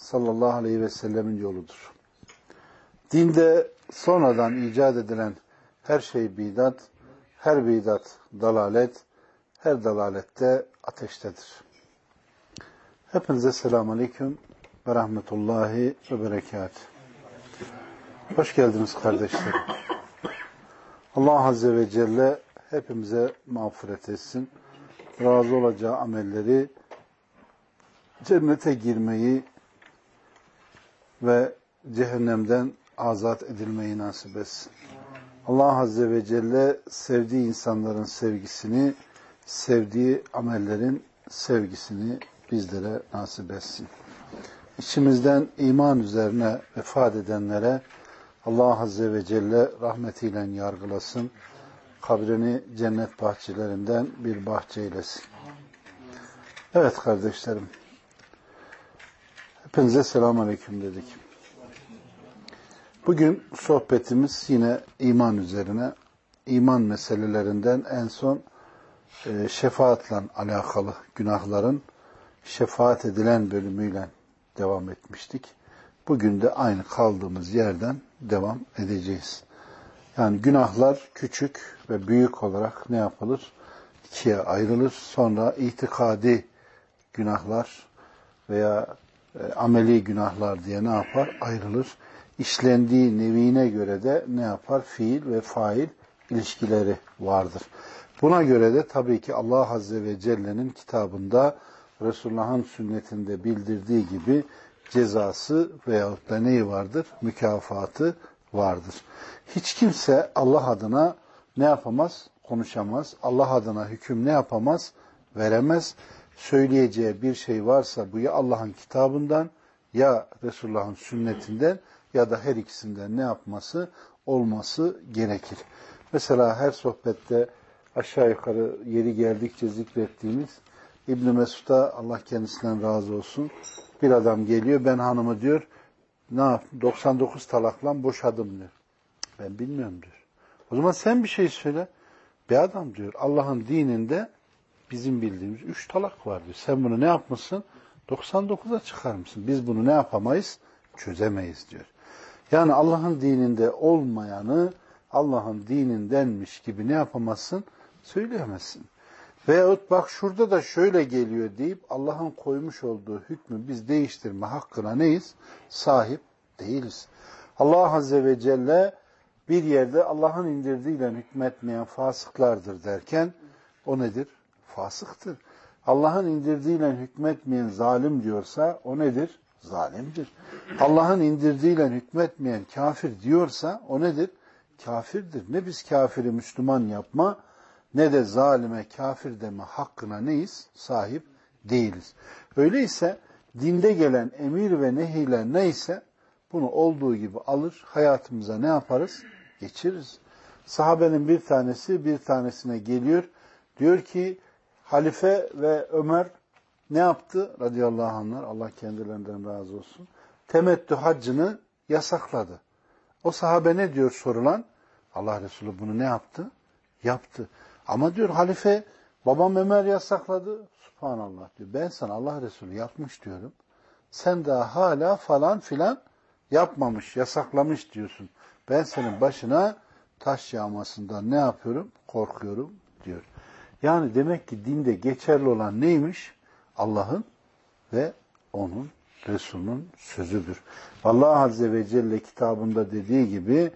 sallallahu aleyhi ve sellemin yoludur. Dinde sonradan icat edilen her şey bidat, her bidat dalalet, her dalalette ateştedir. Hepinize selamun aleyküm ve rahmetullahi ve berekat. Hoş geldiniz kardeşlerim. Allah Azze ve Celle hepimize mağfiret etsin. Razı olacağı amelleri cennete girmeyi ve cehennemden azat edilmeyi nasip etsin. Allah Azze ve Celle sevdiği insanların sevgisini, sevdiği amellerin sevgisini bizlere nasip etsin. İçimizden iman üzerine vefat edenlere Allah Azze ve Celle rahmetiyle yargılasın. Kabrini cennet bahçelerinden bir bahçe eylesin. Evet kardeşlerim. Hepinize selamun aleyküm dedik. Bugün sohbetimiz yine iman üzerine. iman meselelerinden en son e, şefaatle alakalı günahların şefaat edilen bölümüyle devam etmiştik. Bugün de aynı kaldığımız yerden devam edeceğiz. Yani günahlar küçük ve büyük olarak ne yapılır? İkiye ayrılır. Sonra itikadi günahlar veya e, ameli günahlar diye ne yapar? Ayrılır. İşlendiği nevine göre de ne yapar? Fiil ve fail ilişkileri vardır. Buna göre de tabii ki Allah Azze ve Celle'nin kitabında Resulullah'ın sünnetinde bildirdiği gibi cezası veyahut da neyi vardır? Mükafatı vardır. Hiç kimse Allah adına ne yapamaz? Konuşamaz. Allah adına hüküm ne yapamaz? Veremez. Söyleyeceği bir şey varsa bu ya Allah'ın kitabından ya Resulullah'ın sünnetinden ya da her ikisinden ne yapması? Olması gerekir. Mesela her sohbette aşağı yukarı yeri geldikçe zikrettiğimiz İbn Mesud'a Allah kendisinden razı olsun. Bir adam geliyor ben hanımı diyor ne yap 99 talakla boşadım diyor. Ben bilmiyorum diyor. O zaman sen bir şey söyle. Bir adam diyor Allah'ın dininde bizim bildiğimiz üç talak var diyor. Sen bunu ne yapmışsın? 99'a çıkarmışsın. Biz bunu ne yapamayız? Çözemeyiz diyor. Yani Allah'ın dininde olmayanı Allah'ın dinindenmiş gibi ne yapamazsın? Söyleyemezsin. Veyahut bak şurada da şöyle geliyor deyip Allah'ın koymuş olduğu hükmü biz değiştirme hakkına neyiz? Sahip değiliz. Allah Azze ve Celle bir yerde Allah'ın indirdiğiyle hükmetmeyen fasıklardır derken o nedir? Fasıktır. Allah'ın indirdiğiyle hükmetmeyen zalim diyorsa o nedir? Zalimdir. Allah'ın indirdiğiyle hükmetmeyen kafir diyorsa o nedir? Kafirdir. Ne biz kafiri Müslüman yapma ne de zalime kafir deme hakkına neyiz? Sahip değiliz. Öyleyse dinde gelen emir ve nehiler neyse bunu olduğu gibi alır, hayatımıza ne yaparız? Geçiririz. Sahabenin bir tanesi bir tanesine geliyor. Diyor ki halife ve Ömer ne yaptı? Radıyallahu anhlar, Allah kendilerinden razı olsun. Temettü haccını yasakladı. O sahabe ne diyor sorulan? Allah Resulü bunu ne yaptı? Yaptı. Ama diyor halife babam Ömer yasakladı. Subhanallah diyor. Ben sana Allah Resulü yapmış diyorum. Sen daha hala falan filan yapmamış, yasaklamış diyorsun. Ben senin başına taş yağmasından ne yapıyorum? Korkuyorum diyor. Yani demek ki dinde geçerli olan neymiş? Allah'ın ve onun Resul'ün sözüdür. Allah Azze ve Celle kitabında dediği gibi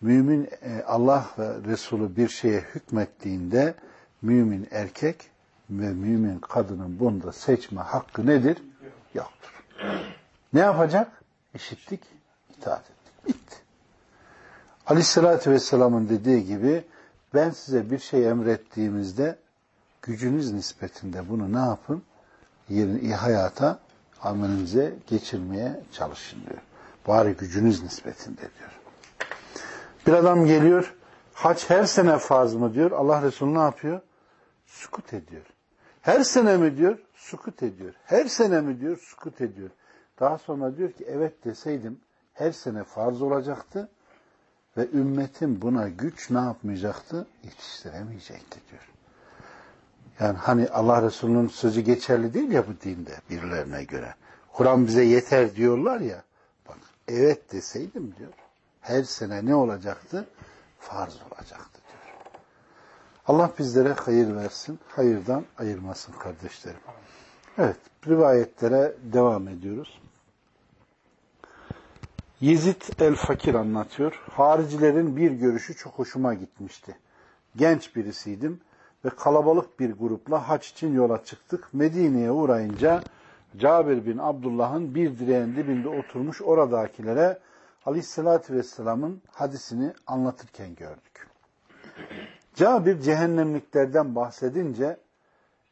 mümin e, Allah ve Resulü bir şeye hükmettiğinde mümin erkek ve mümin kadının bunda seçme hakkı nedir? Yoktur. Ne yapacak? İşittik, itaat ettik. Bitti. Aleyhissalatü Vesselam'ın dediği gibi ben size bir şey emrettiğimizde gücünüz nispetinde bunu ne yapın? Yerin, hayata amelinize geçirmeye çalışın diyor. Bari gücünüz nispetinde diyor. Bir adam geliyor, haç her sene farz mı diyor. Allah Resulü ne yapıyor? Sukut ediyor. Her sene mi diyor? Sukut ediyor. Her sene mi diyor? Sukut ediyor. Daha sonra diyor ki evet deseydim her sene farz olacaktı ve ümmetin buna güç ne yapmayacaktı? Yetiştiremeyecekti diyor. Yani hani Allah Resulü'nün sözü geçerli değil ya bu dinde birilerine göre. Kur'an bize yeter diyorlar ya. Bak evet deseydim diyor. Her sene ne olacaktı? Farz olacaktı diyor. Allah bizlere hayır versin. Hayırdan ayırmasın kardeşlerim. Evet, rivayetlere devam ediyoruz. Yezid el-Fakir anlatıyor. Haricilerin bir görüşü çok hoşuma gitmişti. Genç birisiydim ve kalabalık bir grupla haç için yola çıktık. Medine'ye uğrayınca Cabir bin Abdullah'ın bir direğin dibinde oturmuş oradakilere Aleyhisselatü Vesselam'ın hadisini anlatırken gördük. Cabir cehennemliklerden bahsedince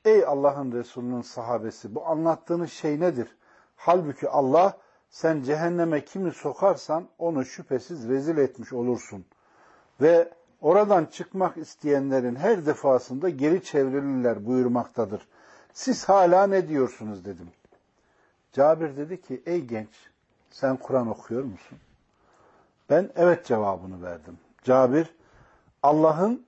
Ey Allah'ın Resulü'nün sahabesi bu anlattığınız şey nedir? Halbuki Allah sen cehenneme kimi sokarsan onu şüphesiz rezil etmiş olursun. Ve oradan çıkmak isteyenlerin her defasında geri çevrilirler buyurmaktadır. Siz hala ne diyorsunuz dedim. Cabir dedi ki ey genç sen Kur'an okuyor musun? Ben evet cevabını verdim. Cabir Allah'ın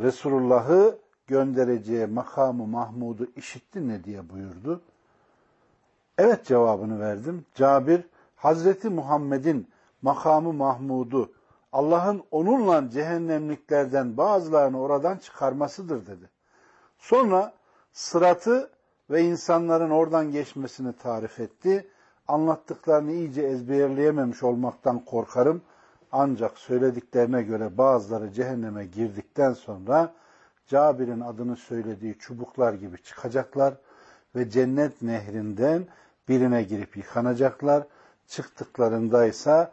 Resulullah'ı göndereceği makamı Mahmud'u işitti ne diye buyurdu. Evet cevabını verdim. Cabir, Hazreti Muhammed'in makamı Mahmud'u Allah'ın onunla cehennemliklerden bazılarını oradan çıkarmasıdır dedi. Sonra sıratı ve insanların oradan geçmesini tarif etti. Anlattıklarını iyice ezberleyememiş olmaktan korkarım. Ancak söylediklerine göre bazıları cehenneme girdikten sonra Cabir'in adını söylediği çubuklar gibi çıkacaklar ve cennet nehrinden birine girip yıkanacaklar. Çıktıklarında ise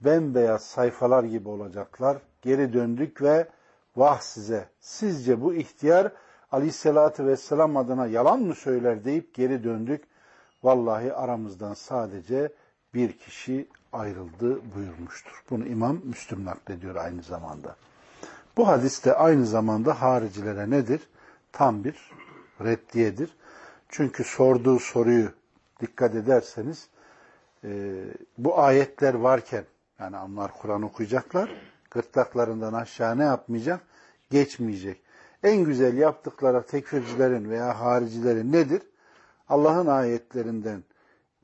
bembeyaz sayfalar gibi olacaklar. Geri döndük ve vah size sizce bu ihtiyar aleyhissalatü vesselam adına yalan mı söyler deyip geri döndük. Vallahi aramızdan sadece bir kişi ayrıldı buyurmuştur. Bunu İmam Müslüm naklediyor aynı zamanda. Bu hadis de aynı zamanda haricilere nedir? Tam bir reddiyedir. Çünkü sorduğu soruyu dikkat ederseniz e, bu ayetler varken yani onlar Kur'an okuyacaklar gırtlaklarından aşağı ne yapmayacak? Geçmeyecek. En güzel yaptıkları tekfircilerin veya haricilerin nedir? Allah'ın ayetlerinden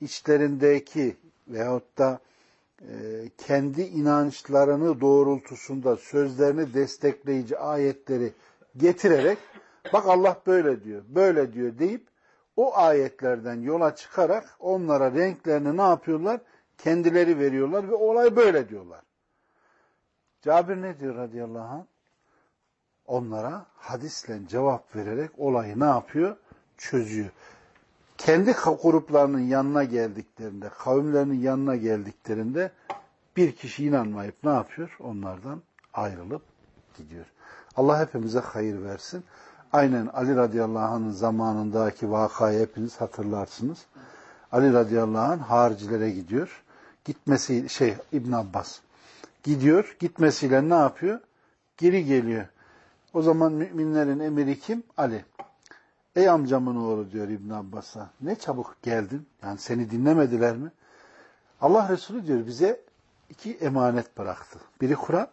içlerindeki veyahut da e, kendi inançlarını doğrultusunda sözlerini destekleyici ayetleri getirerek bak Allah böyle diyor, böyle diyor deyip o ayetlerden yola çıkarak onlara renklerini ne yapıyorlar? Kendileri veriyorlar ve olay böyle diyorlar. Cabir ne diyor radıyallahu anh? Onlara hadisle cevap vererek olayı ne yapıyor? Çözüyor. Kendi gruplarının yanına geldiklerinde, kavimlerinin yanına geldiklerinde bir kişi inanmayıp ne yapıyor? Onlardan ayrılıp gidiyor. Allah hepimize hayır versin. Aynen Ali radıyallahu anh'ın zamanındaki vakayı hepiniz hatırlarsınız. Ali radıyallahu anh haricilere gidiyor. Gitmesi şey İbn Abbas gidiyor. Gitmesiyle ne yapıyor? Geri geliyor. O zaman müminlerin emiri kim? Ali. Ey amcamın oğlu diyor İbn Abbas'a. Ne çabuk geldin. Yani seni dinlemediler mi? Allah Resulü diyor bize iki emanet bıraktı. Biri Kur'an,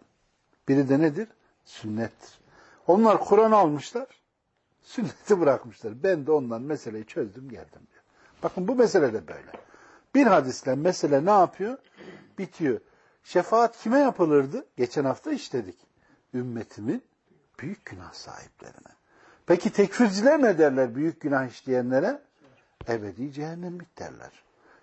biri de nedir? Sünnettir. Onlar Kur'an almışlar, sünneti bırakmışlar. Ben de ondan meseleyi çözdüm geldim diyor. Bakın bu mesele de böyle. Bir hadisle mesele ne yapıyor? Bitiyor. Şefaat kime yapılırdı? Geçen hafta işledik. Ümmetimin büyük günah sahiplerine. Peki tekfirciler ne derler büyük günah işleyenlere? Ebedi cehennemlik derler.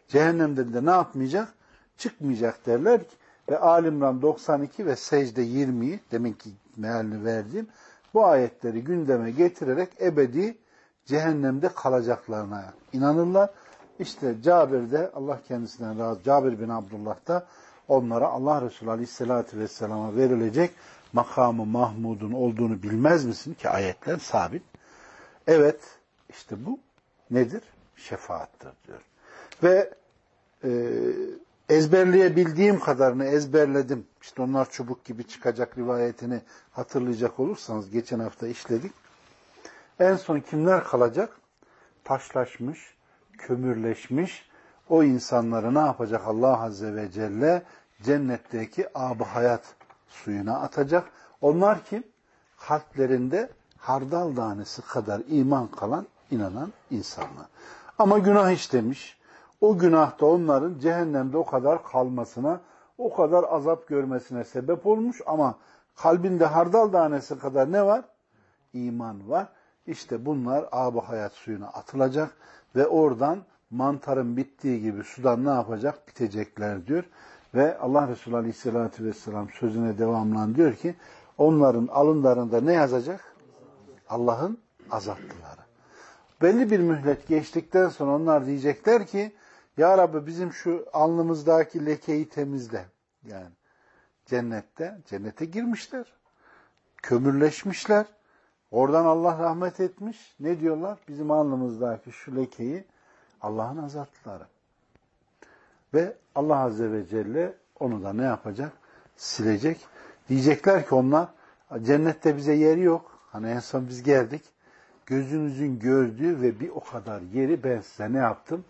Cehennemden de ne yapmayacak? Çıkmayacak derler ve Alimran 92 ve Secde 20'yi deminki mealini verdiğim bu ayetleri gündeme getirerek ebedi cehennemde kalacaklarına inanırlar. İşte Cabir de Allah kendisinden razı, Cabir bin Abdullah da onlara Allah Resulü Aleyhisselatü Vesselam'a verilecek makamı Mahmud'un olduğunu bilmez misin ki ayetler sabit. Evet işte bu nedir? Şefaattır diyor. Ve e, ezberleyebildiğim kadarını ezberledim. İşte onlar çubuk gibi çıkacak rivayetini hatırlayacak olursanız geçen hafta işledik. En son kimler kalacak? Taşlaşmış, kömürleşmiş o insanları ne yapacak Allah Azze ve Celle? Cennetteki ab hayat suyuna atacak. Onlar kim? Kalplerinde hardal tanesi kadar iman kalan, inanan insanlar. Ama günah işlemiş. O günah da onların cehennemde o kadar kalmasına, o kadar azap görmesine sebep olmuş ama kalbinde hardal tanesi kadar ne var? İman var. İşte bunlar ab hayat suyuna atılacak ve oradan mantarın bittiği gibi sudan ne yapacak? Bitecekler diyor. Ve Allah Resulü Aleyhisselatü Vesselam sözüne devamlan diyor ki onların alınlarında ne yazacak? Allah'ın azaplıları. Belli bir mühlet geçtikten sonra onlar diyecekler ki Ya Rabbi bizim şu alnımızdaki lekeyi temizle. Yani cennette, cennete girmişler. Kömürleşmişler. Oradan Allah rahmet etmiş. Ne diyorlar? Bizim alnımızdaki şu lekeyi Allah'ın azatlıları. Ve Allah Azze ve Celle onu da ne yapacak? Silecek. Diyecekler ki onlar cennette bize yeri yok. Hani en son biz geldik. Gözünüzün gördüğü ve bir o kadar yeri ben size ne yaptım?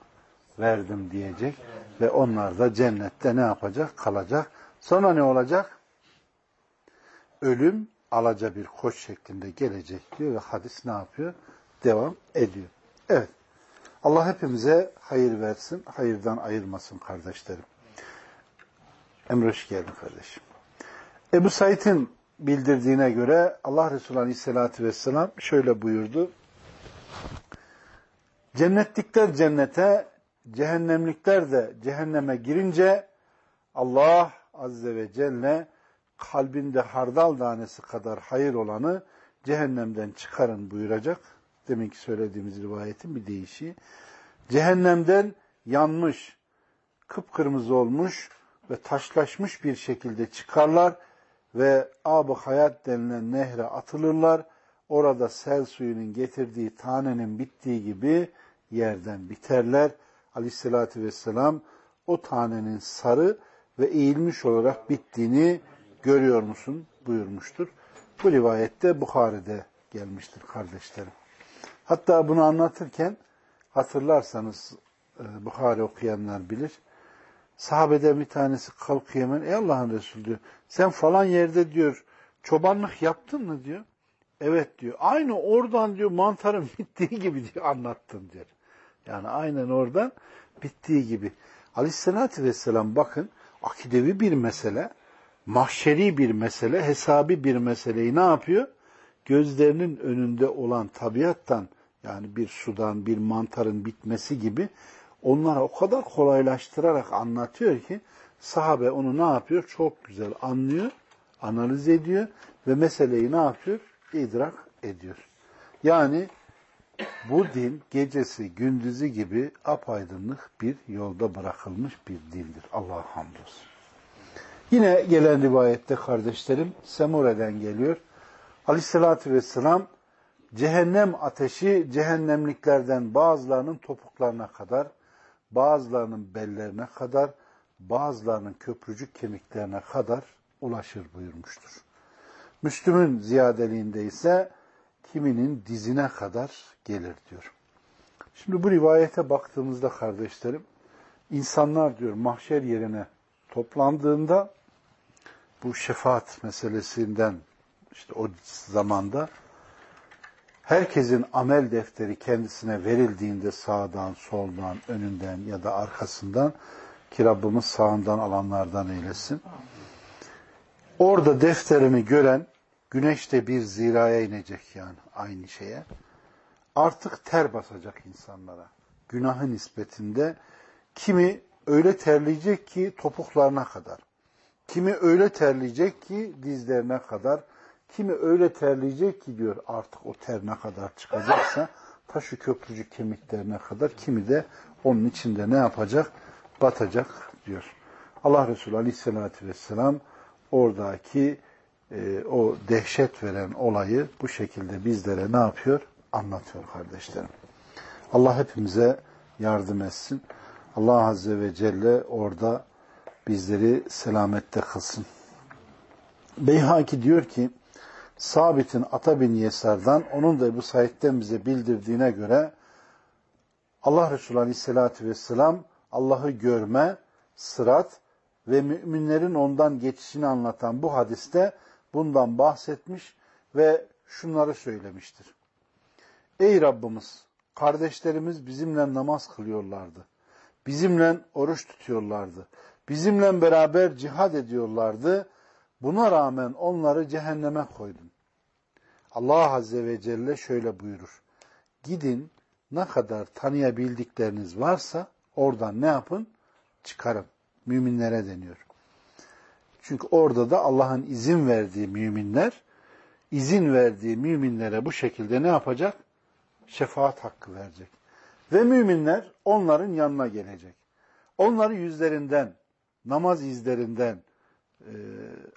Verdim diyecek. Ve onlar da cennette ne yapacak? Kalacak. Sonra ne olacak? Ölüm alaca bir koç şeklinde gelecek diyor ve hadis ne yapıyor? Devam ediyor. Evet. Allah hepimize hayır versin, hayırdan ayırmasın kardeşlerim. Emre hoş geldin kardeşim. Ebu Said'in bildirdiğine göre Allah Resulü Aleyhisselatü Vesselam şöyle buyurdu. Cennetlikler cennete, cehennemlikler de cehenneme girince Allah Azze ve Celle kalbinde hardal tanesi kadar hayır olanı cehennemden çıkarın buyuracak deminki söylediğimiz rivayetin bir değişi. Cehennemden yanmış, kıpkırmızı olmuş ve taşlaşmış bir şekilde çıkarlar ve ab hayat denilen nehre atılırlar. Orada sel suyunun getirdiği tanenin bittiği gibi yerden biterler. Aleyhissalatü vesselam o tanenin sarı ve eğilmiş olarak bittiğini görüyor musun buyurmuştur. Bu rivayette Bukhari'de gelmiştir kardeşlerim. Hatta bunu anlatırken hatırlarsanız e, Bukhari okuyanlar bilir. Sahabeden bir tanesi kalkıyor hemen. Ey Allah'ın Resulü diyor. Sen falan yerde diyor çobanlık yaptın mı diyor. Evet diyor. Aynı oradan diyor mantarın bittiği gibi diyor anlattın diyor. Yani aynen oradan bittiği gibi. Aleyhissalatü vesselam bakın akidevi bir mesele, mahşeri bir mesele, hesabi bir meseleyi ne yapıyor? Gözlerinin önünde olan tabiattan yani bir sudan, bir mantarın bitmesi gibi onlara o kadar kolaylaştırarak anlatıyor ki sahabe onu ne yapıyor? Çok güzel anlıyor, analiz ediyor ve meseleyi ne yapıyor? İdrak ediyor. Yani bu din gecesi gündüzü gibi apaydınlık bir yolda bırakılmış bir dindir. Allah'a hamdolsun. Yine gelen rivayette kardeşlerim Semure'den geliyor. Aleyhissalatü vesselam cehennem ateşi cehennemliklerden bazılarının topuklarına kadar, bazılarının bellerine kadar, bazılarının köprücük kemiklerine kadar ulaşır buyurmuştur. Müslüm'ün ziyadeliğinde ise kiminin dizine kadar gelir diyor. Şimdi bu rivayete baktığımızda kardeşlerim, insanlar diyor mahşer yerine toplandığında bu şefaat meselesinden işte o zamanda herkesin amel defteri kendisine verildiğinde sağdan, soldan, önünden ya da arkasından ki Rabbimiz sağından alanlardan eylesin. Orada defterini gören güneş de bir ziraya inecek yani aynı şeye. Artık ter basacak insanlara. Günahı nispetinde kimi öyle terleyecek ki topuklarına kadar. Kimi öyle terleyecek ki dizlerine kadar. Kimi öyle terleyecek ki diyor artık o ter ne kadar çıkacaksa taşı köprücük kemiklerine kadar. Kimi de onun içinde ne yapacak? Batacak diyor. Allah Resulü Aleyhisselatü Vesselam oradaki e, o dehşet veren olayı bu şekilde bizlere ne yapıyor? Anlatıyor kardeşlerim. Allah hepimize yardım etsin. Allah Azze ve Celle orada bizleri selamette kılsın. Beyhaki diyor ki Sabit'in Ata bin Yesar'dan onun da bu Said'den bize bildirdiğine göre Allah Resulü Aleyhisselatü Vesselam Allah'ı görme, sırat ve müminlerin ondan geçişini anlatan bu hadiste bundan bahsetmiş ve şunları söylemiştir. Ey Rabbimiz, kardeşlerimiz bizimle namaz kılıyorlardı. Bizimle oruç tutuyorlardı. Bizimle beraber cihad ediyorlardı. Buna rağmen onları cehenneme koydun. Allah Azze ve Celle şöyle buyurur. Gidin ne kadar tanıyabildikleriniz varsa oradan ne yapın? Çıkarın. Müminlere deniyor. Çünkü orada da Allah'ın izin verdiği müminler, izin verdiği müminlere bu şekilde ne yapacak? Şefaat hakkı verecek. Ve müminler onların yanına gelecek. Onları yüzlerinden, namaz izlerinden, e,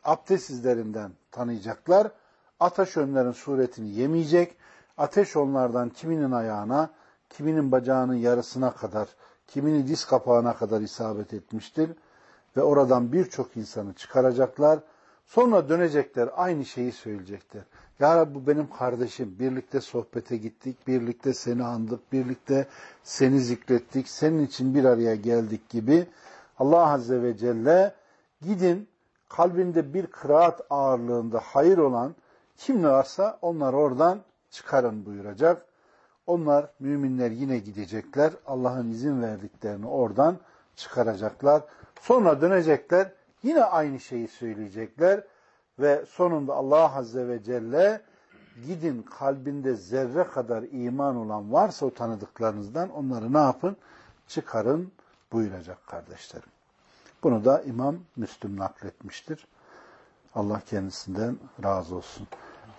abdest izlerinden tanıyacaklar. Ateş önlerin suretini yemeyecek. Ateş onlardan kiminin ayağına, kiminin bacağının yarısına kadar, kiminin diz kapağına kadar isabet etmiştir. Ve oradan birçok insanı çıkaracaklar. Sonra dönecekler aynı şeyi söyleyecekler. Ya Rabbi benim kardeşim. Birlikte sohbete gittik, birlikte seni andık, birlikte seni zikrettik, senin için bir araya geldik gibi. Allah Azze ve Celle gidin kalbinde bir kıraat ağırlığında hayır olan kim varsa onlar oradan çıkarın buyuracak. Onlar müminler yine gidecekler. Allah'ın izin verdiklerini oradan çıkaracaklar. Sonra dönecekler. Yine aynı şeyi söyleyecekler. Ve sonunda Allah Azze ve Celle gidin kalbinde zerre kadar iman olan varsa o tanıdıklarınızdan onları ne yapın? Çıkarın buyuracak kardeşlerim. Bunu da İmam Müslüm nakletmiştir. Allah kendisinden razı olsun.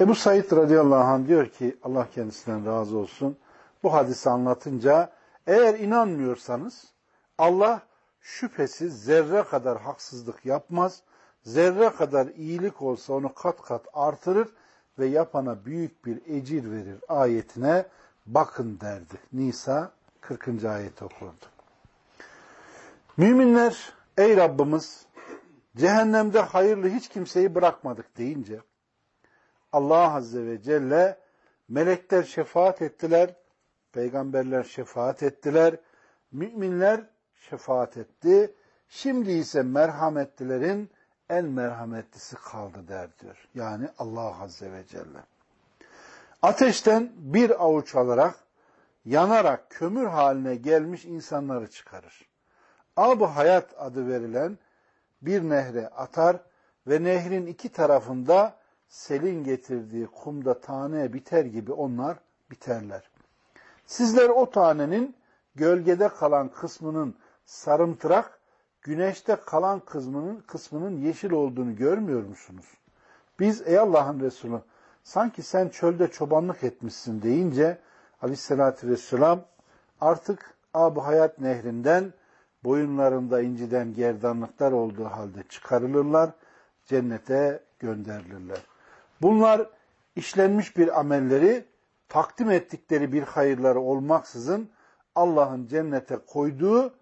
Ebu Said radıyallahu anh diyor ki Allah kendisinden razı olsun. Bu hadisi anlatınca eğer inanmıyorsanız Allah şüphesiz zerre kadar haksızlık yapmaz. Zerre kadar iyilik olsa onu kat kat artırır ve yapana büyük bir ecir verir ayetine bakın derdi. Nisa 40. ayet okurdu. Müminler ey Rabbimiz cehennemde hayırlı hiç kimseyi bırakmadık deyince Allah Azze ve Celle melekler şefaat ettiler, peygamberler şefaat ettiler, müminler şefaat etti. Şimdi ise merhametlilerin en merhametlisi kaldı der diyor. Yani Allah Azze ve Celle. Ateşten bir avuç alarak, yanarak kömür haline gelmiş insanları çıkarır. Ab hayat adı verilen bir nehre atar ve nehrin iki tarafında selin getirdiği kumda tane biter gibi onlar biterler. Sizler o tanenin gölgede kalan kısmının sarımtırak, güneşte kalan kısmının, kısmının yeşil olduğunu görmüyor musunuz? Biz ey Allah'ın Resulü sanki sen çölde çobanlık etmişsin deyince aleyhissalatü vesselam artık Ab Hayat nehrinden boyunlarında inciden gerdanlıklar olduğu halde çıkarılırlar, cennete gönderilirler. Bunlar işlenmiş bir amelleri takdim ettikleri bir hayırları olmaksızın Allah'ın cennete koyduğu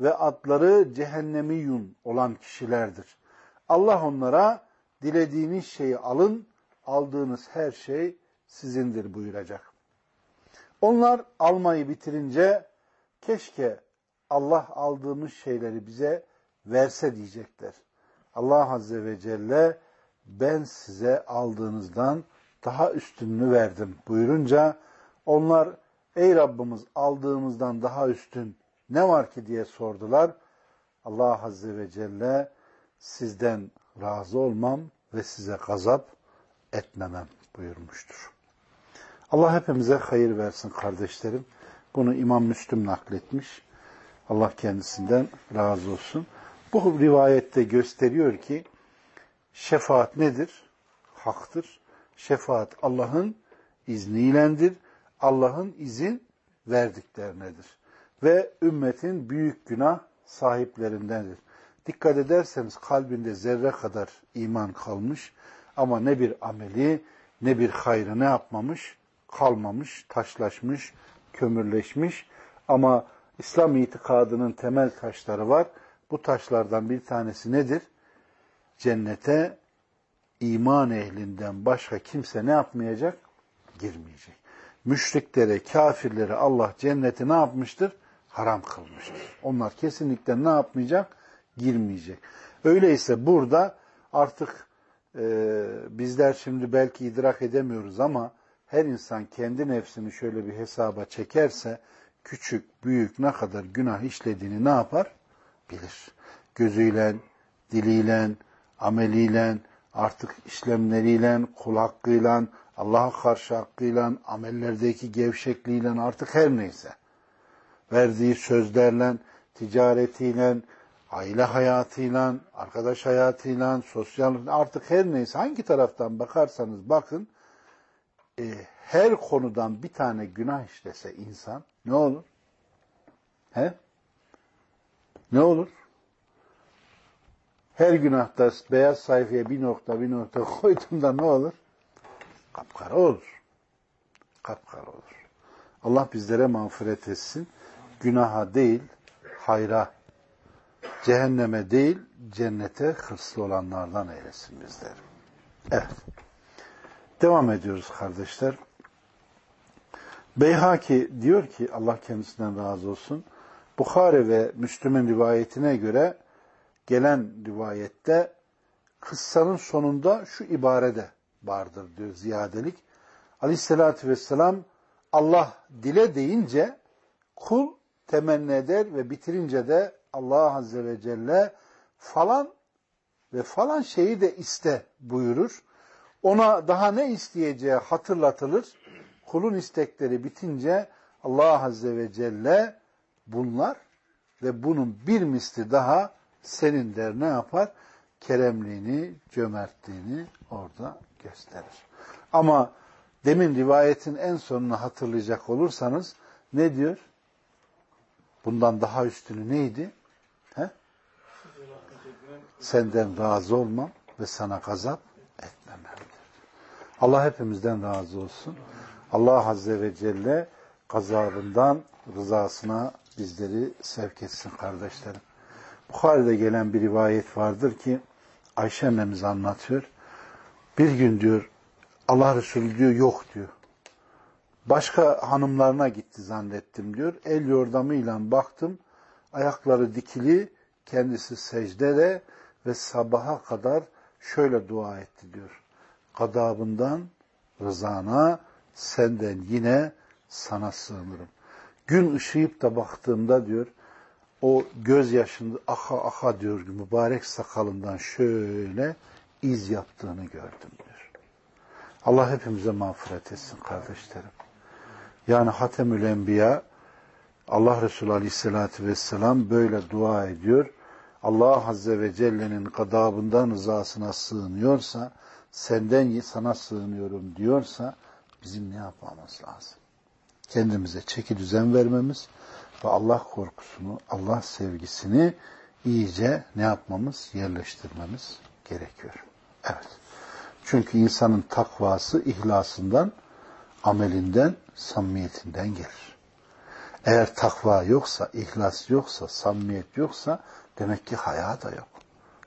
ve adları cehennemiyun olan kişilerdir. Allah onlara dilediğiniz şeyi alın, aldığınız her şey sizindir buyuracak. Onlar almayı bitirince keşke Allah aldığımız şeyleri bize verse diyecekler. Allah Azze ve Celle ben size aldığınızdan daha üstününü verdim buyurunca onlar ey Rabbimiz aldığımızdan daha üstün ne var ki diye sordular. Allah Azze ve Celle sizden razı olmam ve size gazap etmemem buyurmuştur. Allah hepimize hayır versin kardeşlerim. Bunu İmam Müslüm nakletmiş. Allah kendisinden razı olsun. Bu rivayette gösteriyor ki şefaat nedir? Haktır. Şefaat Allah'ın izniylendir. Allah'ın izin verdiklerinedir. Ve ümmetin büyük günah sahiplerindendir. Dikkat ederseniz kalbinde zerre kadar iman kalmış ama ne bir ameli ne bir hayrı ne yapmamış? Kalmamış, taşlaşmış, kömürleşmiş ama İslam itikadının temel taşları var. Bu taşlardan bir tanesi nedir? Cennete iman ehlinden başka kimse ne yapmayacak? Girmeyecek. Müşriklere, kafirlere Allah cenneti ne yapmıştır? Haram kılmıştır. Onlar kesinlikle ne yapmayacak? Girmeyecek. Öyleyse burada artık e, bizler şimdi belki idrak edemiyoruz ama her insan kendi nefsini şöyle bir hesaba çekerse küçük, büyük ne kadar günah işlediğini ne yapar? Bilir. Gözüyle, diliyle, ameliyle, artık işlemleriyle, kul hakkıyla, Allah'a karşı hakkıyla, amellerdeki gevşekliğiyle artık her neyse. Verdiği sözlerle, ticaretiyle, aile hayatıyla, arkadaş hayatıyla, sosyal artık her neyse hangi taraftan bakarsanız bakın e, her konudan bir tane günah işlese insan ne olur? He? Ne olur? Her günahta beyaz sayfaya bir nokta bir nokta koyduğunda ne olur? Kapkara olur. Kapkara olur. Allah bizlere mağfiret etsin. Günaha değil, hayra, cehenneme değil, cennete hırslı olanlardan eylesin bizleri. Evet. Devam ediyoruz kardeşler. Beyhaki diyor ki Allah kendisinden razı olsun. Bukhari ve Müslüm'ün rivayetine göre gelen rivayette kıssanın sonunda şu ibarede vardır diyor ziyadelik. Aleyhissalatü vesselam Allah dile deyince kul temenni eder ve bitirince de Allah Azze ve Celle falan ve falan şeyi de iste buyurur. Ona daha ne isteyeceği hatırlatılır. Kulun istekleri bitince Allah Azze ve Celle bunlar ve bunun bir misli daha senin der ne yapar? Keremliğini, cömertliğini orada gösterir. Ama demin rivayetin en sonunu hatırlayacak olursanız ne diyor? Bundan daha üstünü neydi? He? Senden razı olmam ve sana gazap etmememdir. Allah hepimizden razı olsun. Allah Azze ve Celle gazabından rızasına bizleri sevk etsin kardeşlerim. Bukhari'de gelen bir rivayet vardır ki Ayşe annemiz anlatıyor. Bir gün diyor Allah Resulü diyor yok diyor. Başka hanımlarına gitti zannettim diyor. El yordamıyla baktım. Ayakları dikili, kendisi secdede ve sabaha kadar şöyle dua etti diyor. Kadabından, rızana, senden yine sana sığınırım. Gün ışıyıp da baktığımda diyor, o gözyaşını aha aha diyor mübarek sakalından şöyle iz yaptığını gördüm diyor. Allah hepimize mağfiret etsin kardeşlerim. Yani Hatemül Enbiya Allah Resulü Aleyhisselatü Vesselam böyle dua ediyor. Allah Azze ve Celle'nin kadabından rızasına sığınıyorsa, senden sana sığınıyorum diyorsa, bizim ne yapmamız lazım? Kendimize çeki düzen vermemiz ve Allah korkusunu, Allah sevgisini iyice ne yapmamız? Yerleştirmemiz gerekiyor. Evet. Çünkü insanın takvası ihlasından, amelinden, samimiyetinden gelir. Eğer takva yoksa, ihlas yoksa, samimiyet yoksa demek ki haya da yok.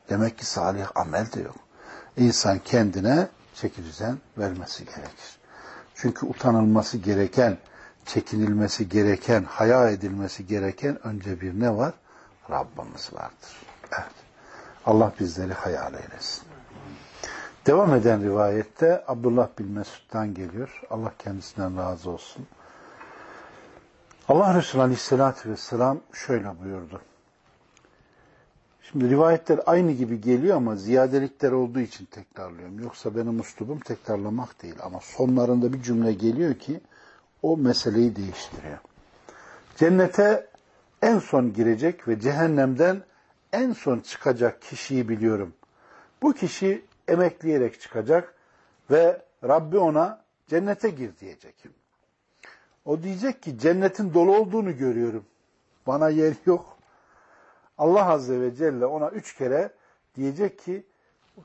Demek ki salih amel de yok. İnsan kendine çeki düzen vermesi gerekir. Çünkü utanılması gereken, çekinilmesi gereken, haya edilmesi gereken önce bir ne var? Rabbimiz vardır. Evet. Allah bizleri hayal eylesin. Devam eden rivayette Abdullah bin Mesud'dan geliyor. Allah kendisinden razı olsun. Allah Resulü Aleyhisselatü Vesselam şöyle buyurdu. Şimdi rivayetler aynı gibi geliyor ama ziyadelikler olduğu için tekrarlıyorum. Yoksa benim uslubum tekrarlamak değil. Ama sonlarında bir cümle geliyor ki o meseleyi değiştiriyor. Cennete en son girecek ve cehennemden en son çıkacak kişiyi biliyorum. Bu kişi emekleyerek çıkacak ve Rabbi ona cennete gir diyecek. O diyecek ki cennetin dolu olduğunu görüyorum. Bana yer yok. Allah Azze ve Celle ona üç kere diyecek ki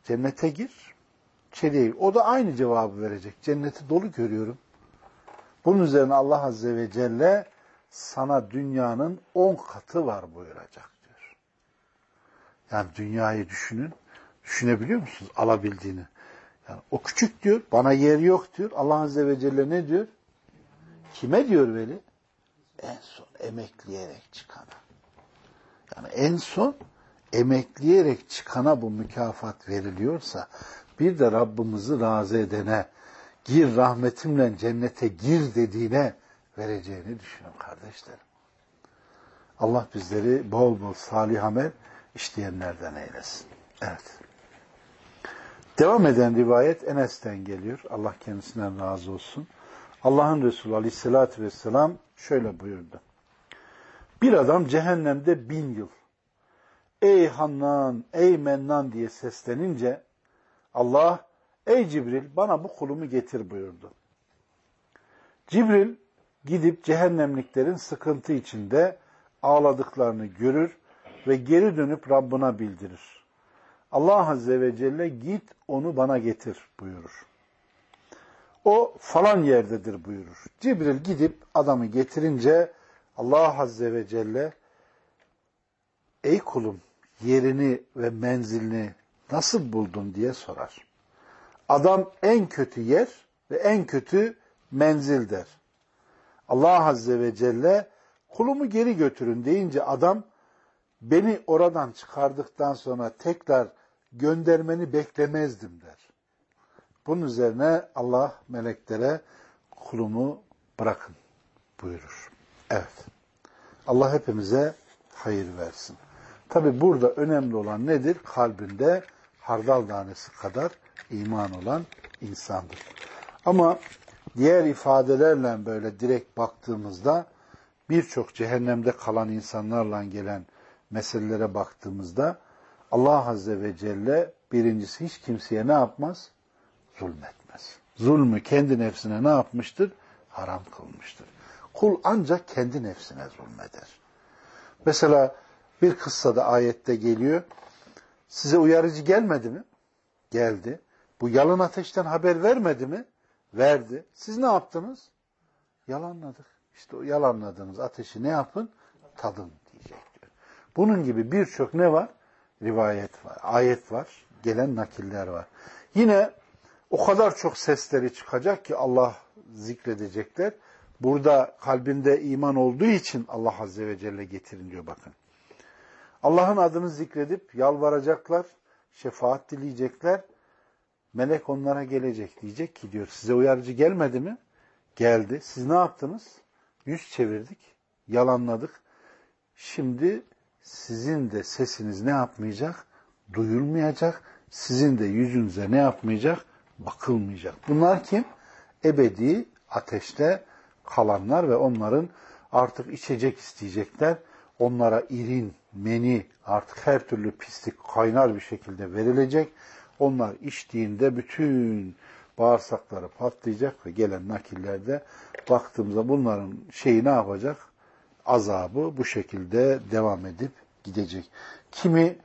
cennete gir, içeriye O da aynı cevabı verecek. Cenneti dolu görüyorum. Bunun üzerine Allah Azze ve Celle sana dünyanın on katı var buyuracak diyor. Yani dünyayı düşünün. Düşünebiliyor musunuz alabildiğini? Yani o küçük diyor, bana yer yok diyor. Allah Azze ve Celle ne diyor? Kime diyor veli? En son emekleyerek çıkana. Yani en son emekleyerek çıkana bu mükafat veriliyorsa bir de Rabbimizi razı edene gir rahmetimle cennete gir dediğine vereceğini düşünün kardeşlerim. Allah bizleri bol bol salih amel işleyenlerden eylesin. Evet. Devam eden rivayet Enes'ten geliyor. Allah kendisinden razı olsun. Allah'ın Resulü aleyhissalatü vesselam şöyle buyurdu. Bir adam cehennemde bin yıl ey Hannan, ey Mennan diye seslenince Allah ey Cibril bana bu kulumu getir buyurdu. Cibril gidip cehennemliklerin sıkıntı içinde ağladıklarını görür ve geri dönüp Rabbına bildirir. Allah Azze ve Celle git onu bana getir buyurur. O falan yerdedir buyurur. Cibril gidip adamı getirince Allah Azze ve Celle ey kulum yerini ve menzilini nasıl buldun diye sorar. Adam en kötü yer ve en kötü menzil der. Allah Azze ve Celle kulumu geri götürün deyince adam beni oradan çıkardıktan sonra tekrar göndermeni beklemezdim der. Bunun üzerine Allah meleklere kulumu bırakın buyurur. Evet. Allah hepimize hayır versin. Tabi burada önemli olan nedir? Kalbinde hardal tanesi kadar iman olan insandır. Ama diğer ifadelerle böyle direkt baktığımızda birçok cehennemde kalan insanlarla gelen meselelere baktığımızda Allah Azze ve Celle birincisi hiç kimseye ne yapmaz? Zulmetmez. Zulmü kendi nefsine ne yapmıştır? Haram kılmıştır. Kul ancak kendi nefsine zulmeder. Mesela bir kıssada ayette geliyor. Size uyarıcı gelmedi mi? Geldi. Bu yalın ateşten haber vermedi mi? Verdi. Siz ne yaptınız? Yalanladık. İşte o yalanladığınız ateşi ne yapın? Tadın. Bunun gibi birçok ne var? Rivayet var, ayet var, gelen nakiller var. Yine o kadar çok sesleri çıkacak ki Allah zikredecekler. Burada kalbinde iman olduğu için Allah Azze ve Celle getirin diyor bakın. Allah'ın adını zikredip yalvaracaklar, şefaat dileyecekler. Melek onlara gelecek diyecek ki diyor size uyarıcı gelmedi mi? Geldi. Siz ne yaptınız? Yüz çevirdik, yalanladık. Şimdi sizin de sesiniz ne yapmayacak? Duyulmayacak. Sizin de yüzünüze ne yapmayacak? Bakılmayacak. Bunlar kim? Ebedi ateşte kalanlar ve onların artık içecek isteyecekler. Onlara irin, meni, artık her türlü pislik kaynar bir şekilde verilecek. Onlar içtiğinde bütün bağırsakları patlayacak ve gelen nakillerde baktığımızda bunların şeyi ne yapacak? Azabı bu şekilde devam edip gidecek. Kimi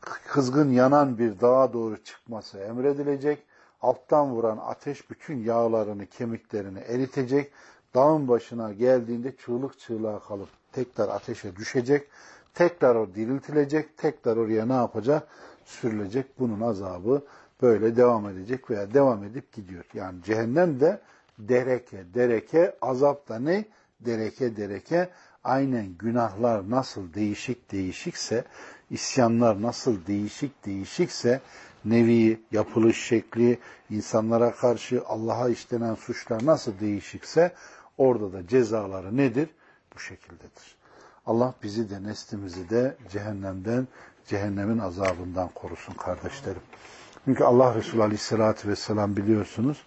kızgın yanan bir dağa doğru çıkması emredilecek. Alttan vuran ateş bütün yağlarını, kemiklerini eritecek. Dağın başına geldiğinde çığlık çığlığa kalıp tekrar ateşe düşecek. Tekrar o diriltilecek. Tekrar oraya ne yapacak? Sürülecek. Bunun azabı böyle devam edecek veya devam edip gidiyor. Yani cehennem de dereke, dereke, azap da ne? Dereke, dereke. Aynen günahlar nasıl değişik değişikse, isyanlar nasıl değişik değişikse, nevi, yapılış şekli, insanlara karşı Allah'a işlenen suçlar nasıl değişikse, orada da cezaları nedir? Bu şekildedir. Allah bizi de neslimizi de cehennemden, cehennemin azabından korusun kardeşlerim. Çünkü Allah Resulü Aleyhisselatü Vesselam biliyorsunuz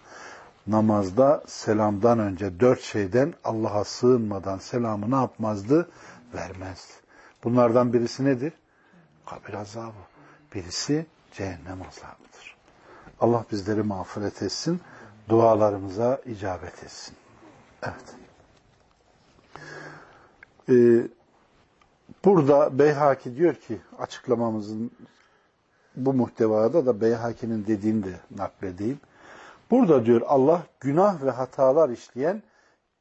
namazda selamdan önce dört şeyden Allah'a sığınmadan selamı ne yapmazdı? Vermezdi. Bunlardan birisi nedir? Kabir azabı. Birisi cehennem azabıdır. Allah bizleri mağfiret etsin. Dualarımıza icabet etsin. Evet. Ee, burada Beyhaki diyor ki açıklamamızın bu muhtevada da Beyhaki'nin dediğini de nakledeyim. Burada diyor Allah günah ve hatalar işleyen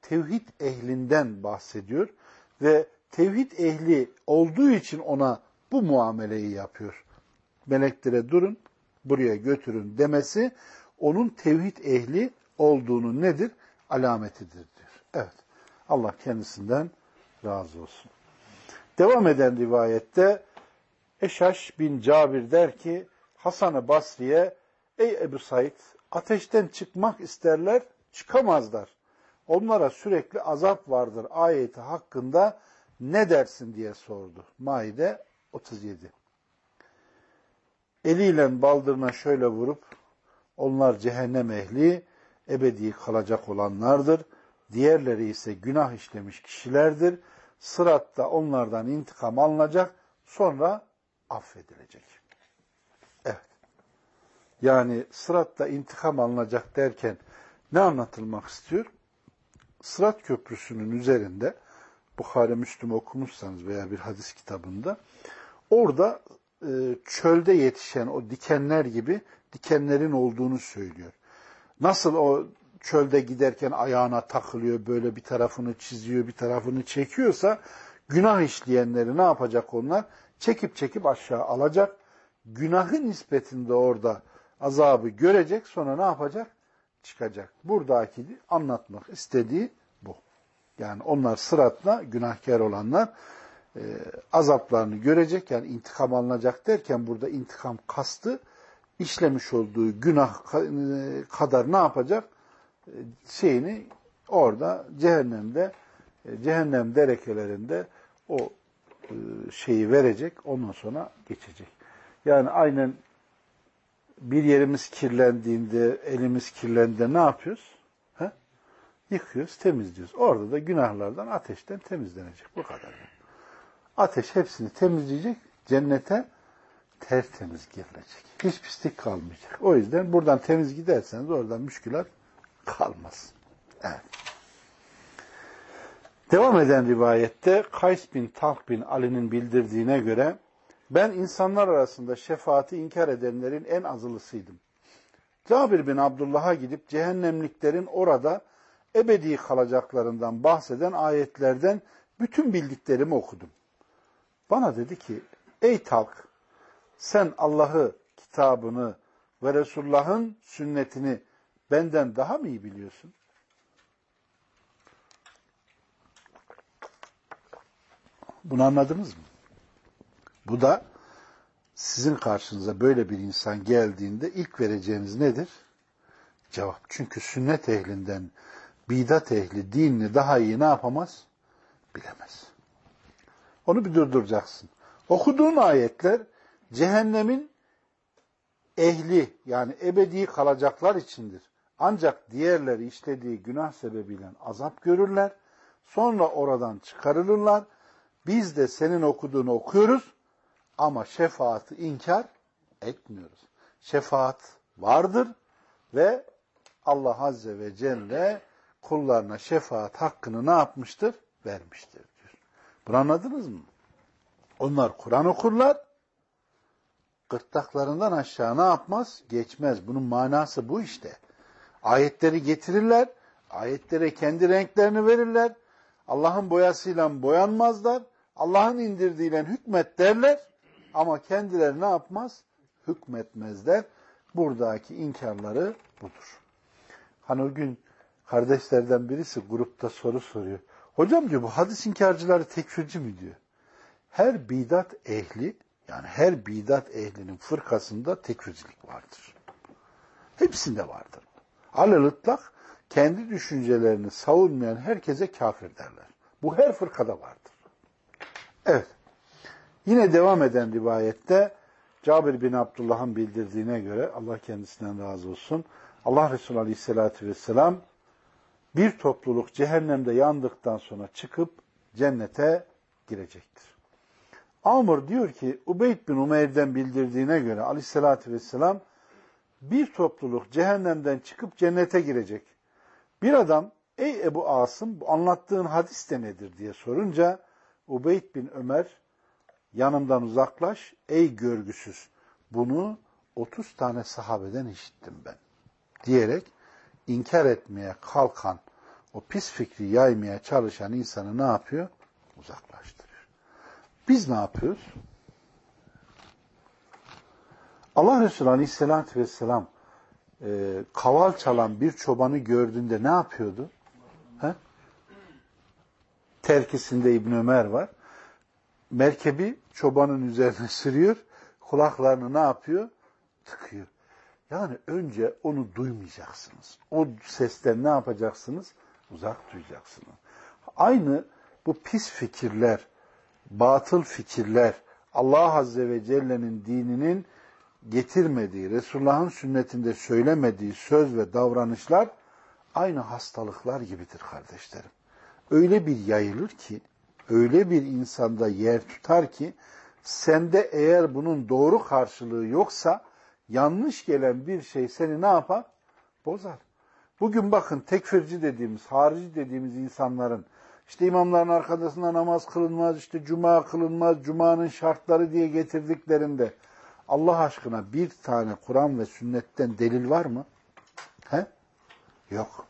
tevhid ehlinden bahsediyor ve tevhid ehli olduğu için ona bu muameleyi yapıyor. Meleklere durun, buraya götürün demesi onun tevhid ehli olduğunu nedir? Alametidir diyor. Evet. Allah kendisinden razı olsun. Devam eden rivayette Eşaş bin Cabir der ki Hasan-ı Basri'ye ey Ebu Said ateşten çıkmak isterler çıkamazlar. Onlara sürekli azap vardır ayeti hakkında ne dersin diye sordu. Maide 37. Eliyle baldırına şöyle vurup onlar cehennem ehli ebedi kalacak olanlardır. Diğerleri ise günah işlemiş kişilerdir. Sıratta onlardan intikam alınacak sonra affedilecek. Yani sıratta intikam alınacak derken ne anlatılmak istiyor? Sırat Köprüsü'nün üzerinde Bukhari Müslüm okumuşsanız veya bir hadis kitabında orada e, çölde yetişen o dikenler gibi dikenlerin olduğunu söylüyor. Nasıl o çölde giderken ayağına takılıyor, böyle bir tarafını çiziyor, bir tarafını çekiyorsa günah işleyenleri ne yapacak onlar? Çekip çekip aşağı alacak. Günahın nispetinde orada azabı görecek, sonra ne yapacak? Çıkacak. Buradaki anlatmak istediği bu. Yani onlar sıratla günahkar olanlar e, azaplarını görecek, yani intikam alınacak derken burada intikam kastı işlemiş olduğu günah kadar ne yapacak? E, şeyini orada cehennemde e, cehennem derekelerinde o e, şeyi verecek, ondan sonra geçecek. Yani aynen bir yerimiz kirlendiğinde, elimiz kirlendiğinde ne yapıyoruz? He? Yıkıyoruz, temizliyoruz. Orada da günahlardan, ateşten temizlenecek. Bu kadar. Ateş hepsini temizleyecek, cennete tertemiz girilecek. Hiç pislik kalmayacak. O yüzden buradan temiz giderseniz oradan müşkülat kalmaz. Evet. Devam eden rivayette Kays bin Talh bin Ali'nin bildirdiğine göre ben insanlar arasında şefaati inkar edenlerin en azılısıydım. Cabir bin Abdullah'a gidip cehennemliklerin orada ebedi kalacaklarından bahseden ayetlerden bütün bildiklerimi okudum. Bana dedi ki, ey Talk, sen Allah'ı, kitabını ve Resulullah'ın sünnetini benden daha mı iyi biliyorsun? Bunu anladınız mı? Bu da sizin karşınıza böyle bir insan geldiğinde ilk vereceğiniz nedir? Cevap. Çünkü sünnet ehlinden bidat ehli dinini daha iyi ne yapamaz? Bilemez. Onu bir durduracaksın. Okuduğun ayetler cehennemin ehli yani ebedi kalacaklar içindir. Ancak diğerleri işlediği günah sebebiyle azap görürler. Sonra oradan çıkarılırlar. Biz de senin okuduğunu okuyoruz ama şefaati inkar etmiyoruz. Şefaat vardır ve Allah Azze ve Celle kullarına şefaat hakkını ne yapmıştır? Vermiştir diyor. Bunu anladınız mı? Onlar Kur'an okurlar, gırtlaklarından aşağı ne yapmaz? Geçmez. Bunun manası bu işte. Ayetleri getirirler, ayetlere kendi renklerini verirler, Allah'ın boyasıyla boyanmazlar, Allah'ın indirdiğiyle hükmet derler ama kendileri ne yapmaz? Hükmetmezler. Buradaki inkarları budur. Hani o gün kardeşlerden birisi grupta soru soruyor. Hocam diyor bu hadis inkarcıları tekfirci mi diyor. Her bidat ehli yani her bidat ehlinin fırkasında tekfircilik vardır. Hepsinde vardır. Alel kendi düşüncelerini savunmayan herkese kafir derler. Bu her fırkada vardır. Evet. Yine devam eden rivayette Cabir bin Abdullah'ın bildirdiğine göre Allah kendisinden razı olsun. Allah Resulü Aleyhisselatü Vesselam bir topluluk cehennemde yandıktan sonra çıkıp cennete girecektir. Amr diyor ki Ubeyd bin Umeyr'den bildirdiğine göre Aleyhisselatü Vesselam bir topluluk cehennemden çıkıp cennete girecek. Bir adam ey Ebu Asım bu anlattığın hadis de nedir diye sorunca Ubeyd bin Ömer yanımdan uzaklaş ey görgüsüz bunu 30 tane sahabeden işittim ben diyerek inkar etmeye kalkan o pis fikri yaymaya çalışan insanı ne yapıyor? Uzaklaştırıyor. Biz ne yapıyoruz? Allah Resulü Aleyhisselatü Vesselam e, kaval çalan bir çobanı gördüğünde ne yapıyordu? He? Terkisinde İbn Ömer var. Merkebi çobanın üzerine sürüyor. Kulaklarını ne yapıyor? Tıkıyor. Yani önce onu duymayacaksınız. O sesten ne yapacaksınız? Uzak duyacaksınız. Aynı bu pis fikirler, batıl fikirler, Allah Azze ve Celle'nin dininin getirmediği, Resulullah'ın sünnetinde söylemediği söz ve davranışlar aynı hastalıklar gibidir kardeşlerim. Öyle bir yayılır ki, öyle bir insanda yer tutar ki, sende eğer bunun doğru karşılığı yoksa, yanlış gelen bir şey seni ne yapar? Bozar. Bugün bakın tekfirci dediğimiz, harici dediğimiz insanların, işte imamların arkasında namaz kılınmaz, işte cuma kılınmaz, cumanın şartları diye getirdiklerinde, Allah aşkına bir tane Kur'an ve sünnetten delil var mı? He? Yok.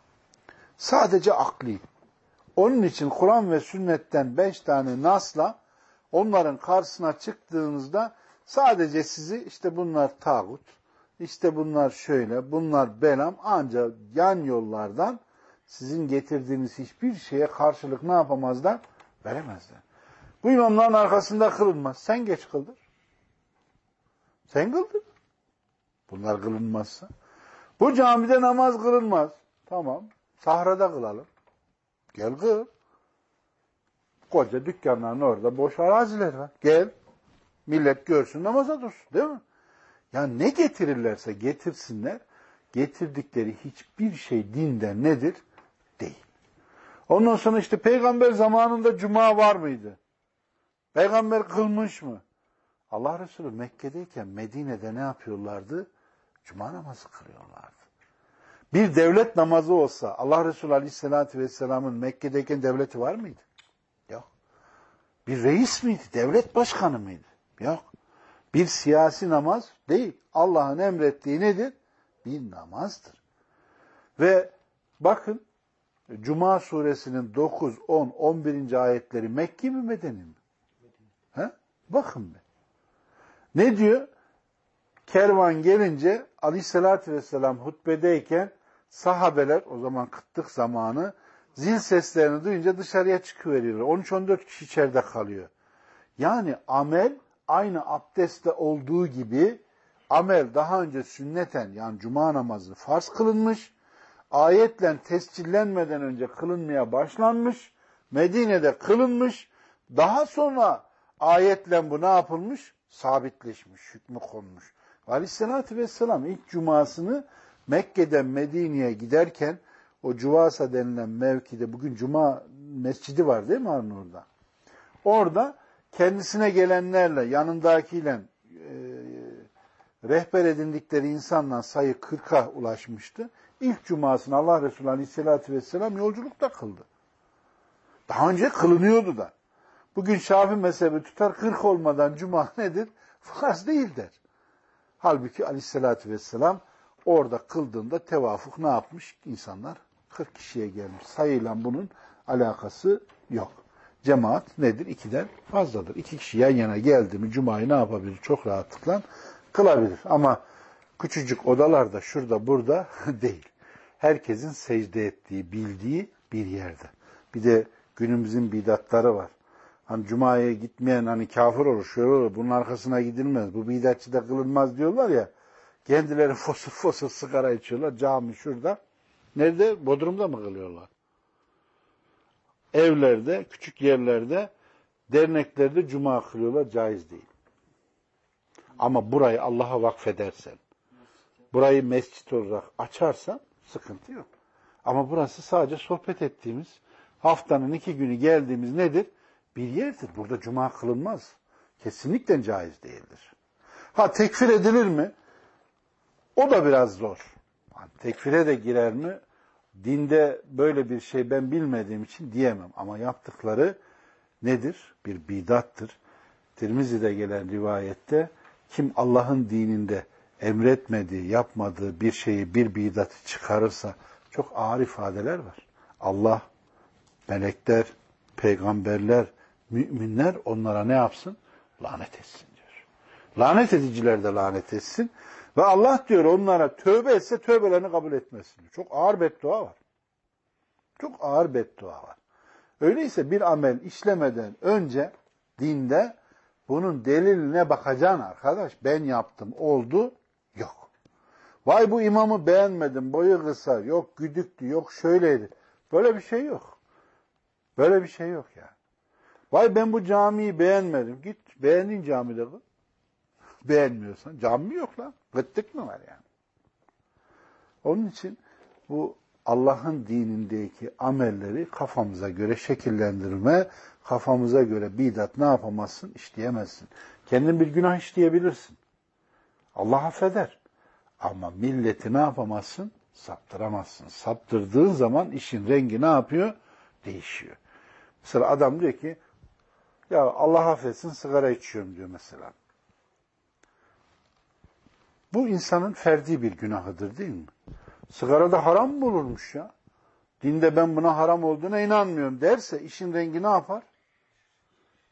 Sadece akli. Onun için Kur'an ve sünnetten beş tane nasla onların karşısına çıktığınızda sadece sizi işte bunlar tağut, işte bunlar şöyle, bunlar belam ancak yan yollardan sizin getirdiğiniz hiçbir şeye karşılık ne yapamazlar? Veremezler. Bu imamların arkasında kılınmaz. Sen geç kıldır. Sen kıldır. Bunlar kılınmazsa. Bu camide namaz kılınmaz. Tamam. Sahrada kılalım. Gel kıl. Koca dükkanların orada boş araziler var. Gel. Millet görsün namaza dursun. Değil mi? Ya ne getirirlerse getirsinler. Getirdikleri hiçbir şey dinden nedir? Değil. Ondan sonra işte peygamber zamanında cuma var mıydı? Peygamber kılmış mı? Allah Resulü Mekke'deyken Medine'de ne yapıyorlardı? Cuma namazı kılıyorlardı. Bir devlet namazı olsa Allah Resulü Aleyhisselatü Vesselam'ın Mekke'deyken devleti var mıydı? Yok. Bir reis miydi? Devlet başkanı mıydı? Yok. Bir siyasi namaz değil. Allah'ın emrettiği nedir? Bir namazdır. Ve bakın Cuma suresinin 9, 10, 11. ayetleri Mekki mi Medeni mi? He? Bakın be. Ne diyor? Kervan gelince aleyhissalatü vesselam hutbedeyken sahabeler o zaman kıtlık zamanı zil seslerini duyunca dışarıya çıkıveriyorlar. 13-14 kişi içeride kalıyor. Yani amel aynı abdestte olduğu gibi amel daha önce sünneten yani cuma namazı farz kılınmış. Ayetle tescillenmeden önce kılınmaya başlanmış. Medine'de kılınmış. Daha sonra ayetle bu ne yapılmış? Sabitleşmiş, hükmü konmuş. Aleyhissalatü vesselam ilk cumasını Mekke'den Medine'ye giderken o Cuvasa denilen mevkide bugün cuma mescidi var değil mi Harun orada? Orada kendisine gelenlerle, yanındakiyle e, rehber edindikleri insanla sayı 40'a ulaşmıştı. İlk cumasını Allah Resulü Aleyhisselatü Vesselam yolculukta kıldı. Daha önce kılınıyordu da. Bugün Şafi mezhebi tutar 40 olmadan cuma nedir? Farz değil der. Halbuki Aleyhisselatü Vesselam orada kıldığında tevafuk ne yapmış? İnsanlar 40 kişiye gelmiş. Sayıyla bunun alakası yok. Cemaat nedir? İkiden fazladır. İki kişi yan yana geldi mi Cuma'yı ne yapabilir? Çok rahatlıkla kılabilir. Ama küçücük odalarda şurada burada değil. Herkesin secde ettiği, bildiği bir yerde. Bir de günümüzün bidatları var. Hani Cuma'ya gitmeyen hani kafir olur, şöyle olur, bunun arkasına gidilmez, bu bidatçı da kılınmaz diyorlar ya. Kendileri fosur fosur sigara içiyorlar, cami şurada. Nerede? Bodrum'da mı kılıyorlar? Evlerde, küçük yerlerde, derneklerde cuma kılıyorlar, caiz değil. Ama burayı Allah'a vakfedersen, burayı mescit olarak açarsan sıkıntı yok. Ama burası sadece sohbet ettiğimiz, haftanın iki günü geldiğimiz nedir? Bir yerdir. Burada cuma kılınmaz. Kesinlikle caiz değildir. Ha tekfir edilir mi? O da biraz zor. Tekfire de girer mi? Dinde böyle bir şey ben bilmediğim için diyemem. Ama yaptıkları nedir? Bir bidattır. Tirmizi'de gelen rivayette kim Allah'ın dininde emretmediği, yapmadığı bir şeyi, bir bidatı çıkarırsa çok ağır ifadeler var. Allah, melekler, peygamberler, müminler onlara ne yapsın? Lanet etsin diyor. Lanet ediciler de lanet etsin. Ve Allah diyor onlara tövbe etse tövbelerini kabul etmesin. Diyor. Çok ağır beddua var. Çok ağır beddua var. Öyleyse bir amel işlemeden önce dinde bunun deliline bakacaksın arkadaş. Ben yaptım, oldu, yok. Vay bu imamı beğenmedim, boyu kısa, yok güdüktü, yok şöyleydi. Böyle bir şey yok. Böyle bir şey yok yani. Vay ben bu camiyi beğenmedim. Git beğendin camide kıl. Beğenmiyorsan cami yok lan. Gıttık mı var yani? Onun için bu Allah'ın dinindeki amelleri kafamıza göre şekillendirme, kafamıza göre bidat ne yapamazsın? İşleyemezsin. Kendin bir günah işleyebilirsin. Allah affeder. Ama milleti ne yapamazsın? Saptıramazsın. Saptırdığın zaman işin rengi ne yapıyor? Değişiyor. Mesela adam diyor ki ya Allah affetsin sigara içiyorum diyor mesela. Bu insanın ferdi bir günahıdır değil mi? Sigara da haram mı olurmuş ya? Dinde ben buna haram olduğuna inanmıyorum derse işin rengi ne yapar?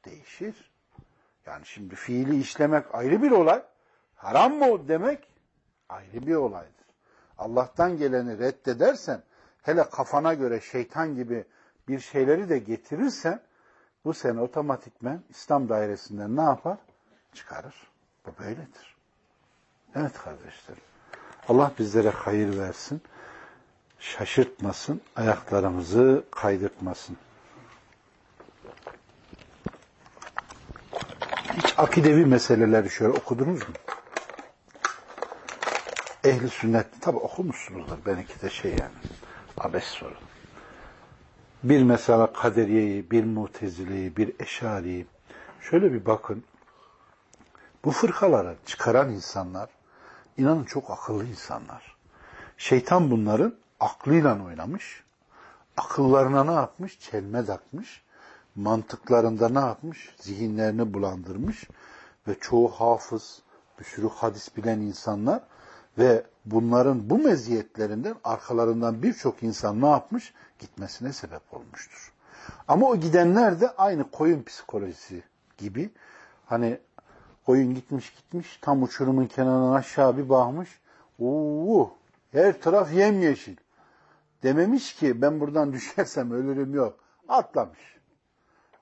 Değişir. Yani şimdi fiili işlemek ayrı bir olay. Haram mı demek ayrı bir olaydır. Allah'tan geleni reddedersen, hele kafana göre şeytan gibi bir şeyleri de getirirsen, bu seni otomatikmen İslam dairesinden ne yapar? Çıkarır. Bu böyledir. Evet kardeşlerim. Allah bizlere hayır versin, şaşırtmasın, ayaklarımızı kaydırtmasın. Hiç akidevi meseleleri şöyle okudunuz mu? Ehli sünnet, tabi okumuşsunuzdur. Benimki de şey yani, abes soru. Bir mesela kaderiyeyi, bir mutezileyi, bir eşariyi, şöyle bir bakın. Bu fırkaları çıkaran insanlar, inanın çok akıllı insanlar. Şeytan bunların aklıyla oynamış, akıllarına ne yapmış? Çelme takmış, mantıklarında ne yapmış? Zihinlerini bulandırmış ve çoğu hafız, bir sürü hadis bilen insanlar ve bunların bu meziyetlerinden arkalarından birçok insan ne yapmış? Gitmesine sebep olmuştur. Ama o gidenler de aynı koyun psikolojisi gibi. Hani koyun gitmiş gitmiş tam uçurumun kenarından aşağı bir bakmış. Oo, her taraf yemyeşil. Dememiş ki ben buradan düşersem ölürüm yok. Atlamış.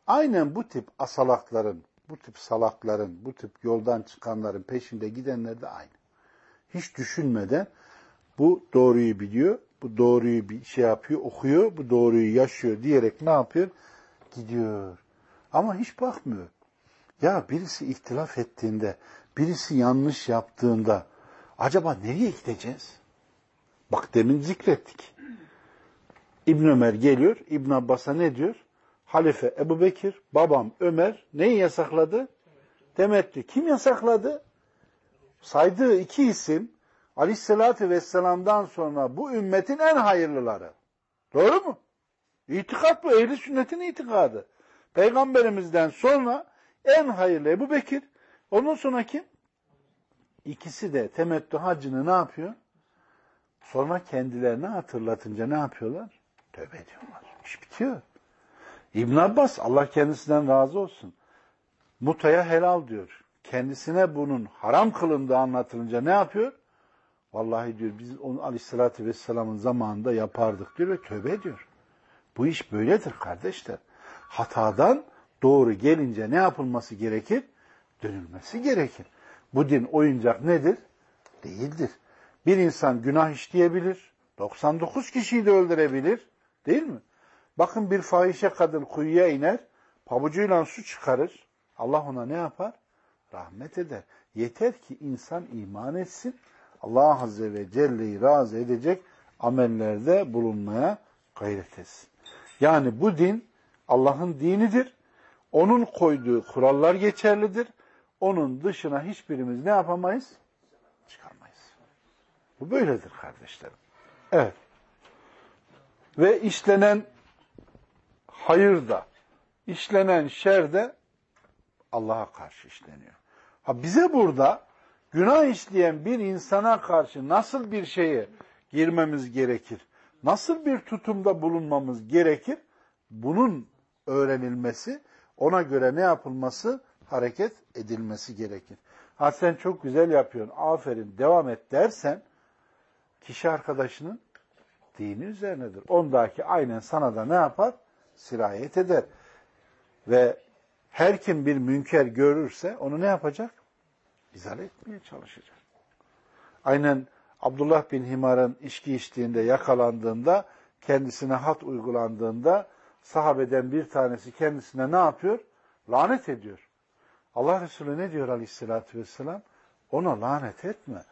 Aynen bu tip asalakların, bu tip salakların, bu tip yoldan çıkanların peşinde gidenler de aynı hiç düşünmeden bu doğruyu biliyor, bu doğruyu bir şey yapıyor, okuyor, bu doğruyu yaşıyor diyerek ne yapıyor? Gidiyor. Ama hiç bakmıyor. Ya birisi ihtilaf ettiğinde, birisi yanlış yaptığında acaba nereye gideceğiz? Bak demin zikrettik. İbn Ömer geliyor, İbn Abbas'a ne diyor? Halife Ebu Bekir, babam Ömer neyi yasakladı? Demetti. Kim yasakladı? saydığı iki isim Aleyhisselatü Vesselam'dan sonra bu ümmetin en hayırlıları. Doğru mu? İtikat bu. Ehli sünnetin itikadı. Peygamberimizden sonra en hayırlı Ebu Bekir. Ondan sonra kim? İkisi de temettü hacını ne yapıyor? Sonra kendilerine hatırlatınca ne yapıyorlar? Tövbe ediyorlar. İş bitiyor. İbn Abbas Allah kendisinden razı olsun. Mutaya helal diyor kendisine bunun haram kılındığı anlatılınca ne yapıyor? Vallahi diyor biz onu aleyhissalatü vesselamın zamanında yapardık diyor ve tövbe ediyor. Bu iş böyledir kardeşler. Hatadan doğru gelince ne yapılması gerekir? Dönülmesi gerekir. Bu din oyuncak nedir? Değildir. Bir insan günah işleyebilir. 99 kişiyi de öldürebilir. Değil mi? Bakın bir fahişe kadın kuyuya iner, pabucuyla su çıkarır. Allah ona ne yapar? rahmet eder. Yeter ki insan iman etsin. Allah Azze ve Celle'yi razı edecek amellerde bulunmaya gayret etsin. Yani bu din Allah'ın dinidir. Onun koyduğu kurallar geçerlidir. Onun dışına hiçbirimiz ne yapamayız? Çıkarmayız. Bu böyledir kardeşlerim. Evet. Ve işlenen hayır da, işlenen şer de Allah'a karşı işleniyor. Ha bize burada günah işleyen bir insana karşı nasıl bir şeye girmemiz gerekir? nasıl bir tutumda bulunmamız gerekir? Bunun öğrenilmesi, ona göre ne yapılması? Hareket edilmesi gerekir. Ha sen çok güzel yapıyorsun, aferin, devam et dersen, kişi arkadaşının dini üzerinedir. Ondaki aynen sana da ne yapar? Sirayet eder. Ve her kim bir münker görürse onu ne yapacak? İzale etmeye çalışacak. Aynen Abdullah bin Himar'ın içki içtiğinde yakalandığında, kendisine hat uygulandığında sahabeden bir tanesi kendisine ne yapıyor? Lanet ediyor. Allah Resulü ne diyor aleyhissalatü vesselam? Ona lanet etme.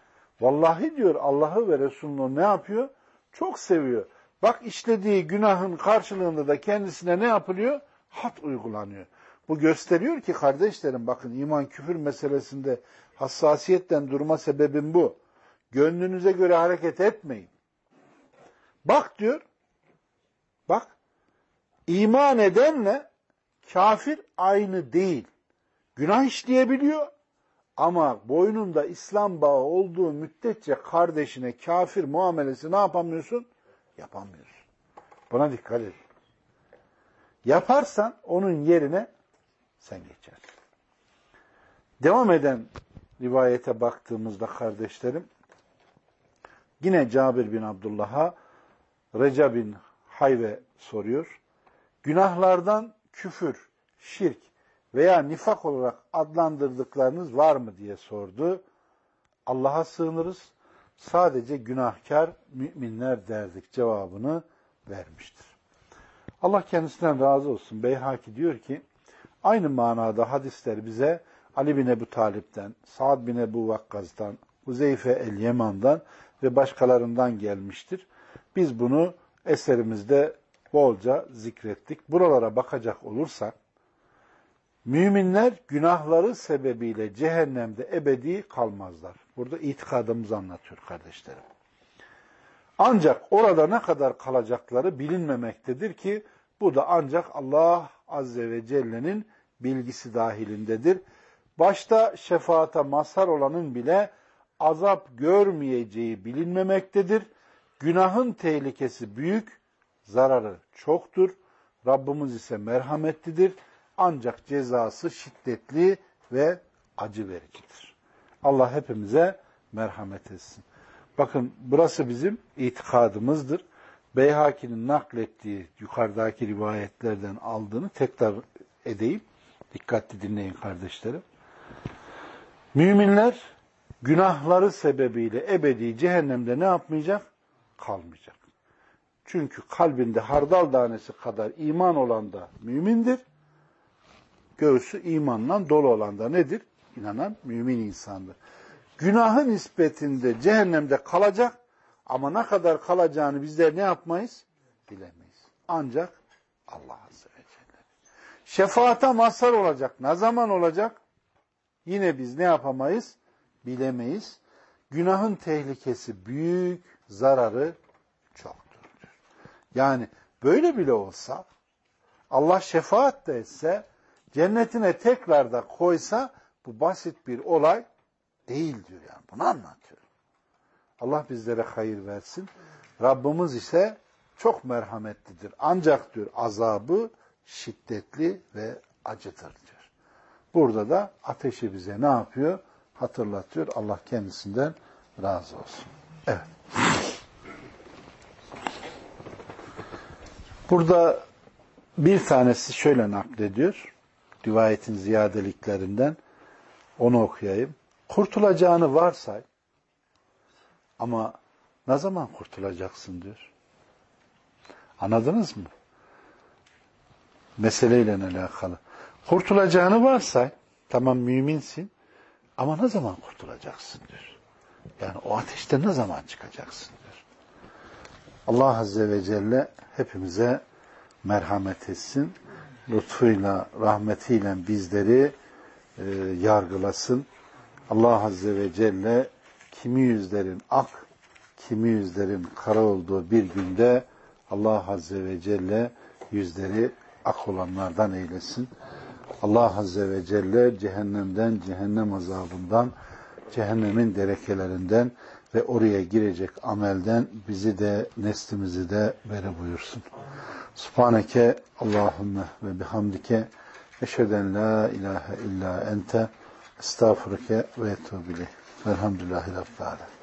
Vallahi diyor Allah'ı ve Resulü'nü ne yapıyor? Çok seviyor. Bak işlediği günahın karşılığında da kendisine ne yapılıyor? Hat uygulanıyor. Bu gösteriyor ki kardeşlerim bakın iman küfür meselesinde hassasiyetten durma sebebim bu. Gönlünüze göre hareket etmeyin. Bak diyor, bak, iman edenle kafir aynı değil. Günah işleyebiliyor ama boynunda İslam bağı olduğu müddetçe kardeşine kafir muamelesi ne yapamıyorsun? Yapamıyorsun. Buna dikkat et. Yaparsan onun yerine sen geçersin. Devam eden rivayete baktığımızda kardeşlerim, yine Cabir bin Abdullah'a Reca bin Hayve soruyor. Günahlardan küfür, şirk veya nifak olarak adlandırdıklarınız var mı diye sordu. Allah'a sığınırız. Sadece günahkar müminler derdik cevabını vermiştir. Allah kendisinden razı olsun. Beyhaki diyor ki, aynı manada hadisler bize Ali bin Ebu Talip'ten, Sa'd bin Ebu Vakkaz'dan, Huzeyfe el-Yeman'dan ve başkalarından gelmiştir. Biz bunu eserimizde bolca zikrettik. Buralara bakacak olursak, müminler günahları sebebiyle cehennemde ebedi kalmazlar. Burada itikadımızı anlatıyor kardeşlerim. Ancak orada ne kadar kalacakları bilinmemektedir ki bu da ancak Allah Azze ve Celle'nin bilgisi dahilindedir. Başta şefaata mazhar olanın bile azap görmeyeceği bilinmemektedir. Günahın tehlikesi büyük, zararı çoktur. Rabbimiz ise merhametlidir. Ancak cezası şiddetli ve acı vericidir. Allah hepimize merhamet etsin. Bakın burası bizim itikadımızdır. Beyhaki'nin naklettiği yukarıdaki rivayetlerden aldığını tekrar edeyim. Dikkatli dinleyin kardeşlerim. Müminler günahları sebebiyle ebedi cehennemde ne yapmayacak? Kalmayacak. Çünkü kalbinde hardal tanesi kadar iman olan da mümindir. Göğsü imanla dolu olan da nedir? İnanan mümin insandır. Günahın nispetinde cehennemde kalacak ama ne kadar kalacağını bizler ne yapmayız? Bilemeyiz. Ancak Allah Azze ve Celle. Şefaata mazhar olacak. Ne zaman olacak? Yine biz ne yapamayız? Bilemeyiz. Günahın tehlikesi büyük, zararı. Yani böyle bile olsa Allah şefaat de etse cennetine tekrar da koysa bu basit bir olay değil diyor yani. Bunu anlatıyor. Allah bizlere hayır versin. Rabbimiz ise çok merhametlidir. Ancak diyor azabı şiddetli ve acıdır diyor. Burada da ateşi bize ne yapıyor? Hatırlatıyor. Allah kendisinden razı olsun. Evet. Burada bir tanesi şöyle naklediyor. Rivayetin ziyadeliklerinden. Onu okuyayım. Kurtulacağını varsay. Ama ne zaman kurtulacaksın diyor. Anladınız mı? Meseleyle alakalı. Kurtulacağını varsay. Tamam müminsin. Ama ne zaman kurtulacaksın diyor. Yani o ateşte ne zaman çıkacaksın diyor. Allah Azze ve Celle hepimize merhamet etsin. Lütfuyla, rahmetiyle bizleri e, yargılasın. Allah Azze ve Celle kimi yüzlerin ak, kimi yüzlerin kara olduğu bir günde Allah Azze ve Celle yüzleri ak olanlardan eylesin. Allah Azze ve Celle cehennemden, cehennem azabından, cehennemin derekelerinden ve oraya girecek amelden bizi de neslimizi de beri buyursun. Subhaneke Allahümme ve bihamdike eşheden la ilahe illa ente estağfurike ve etubile. Velhamdülillahi Rabbil Alemin.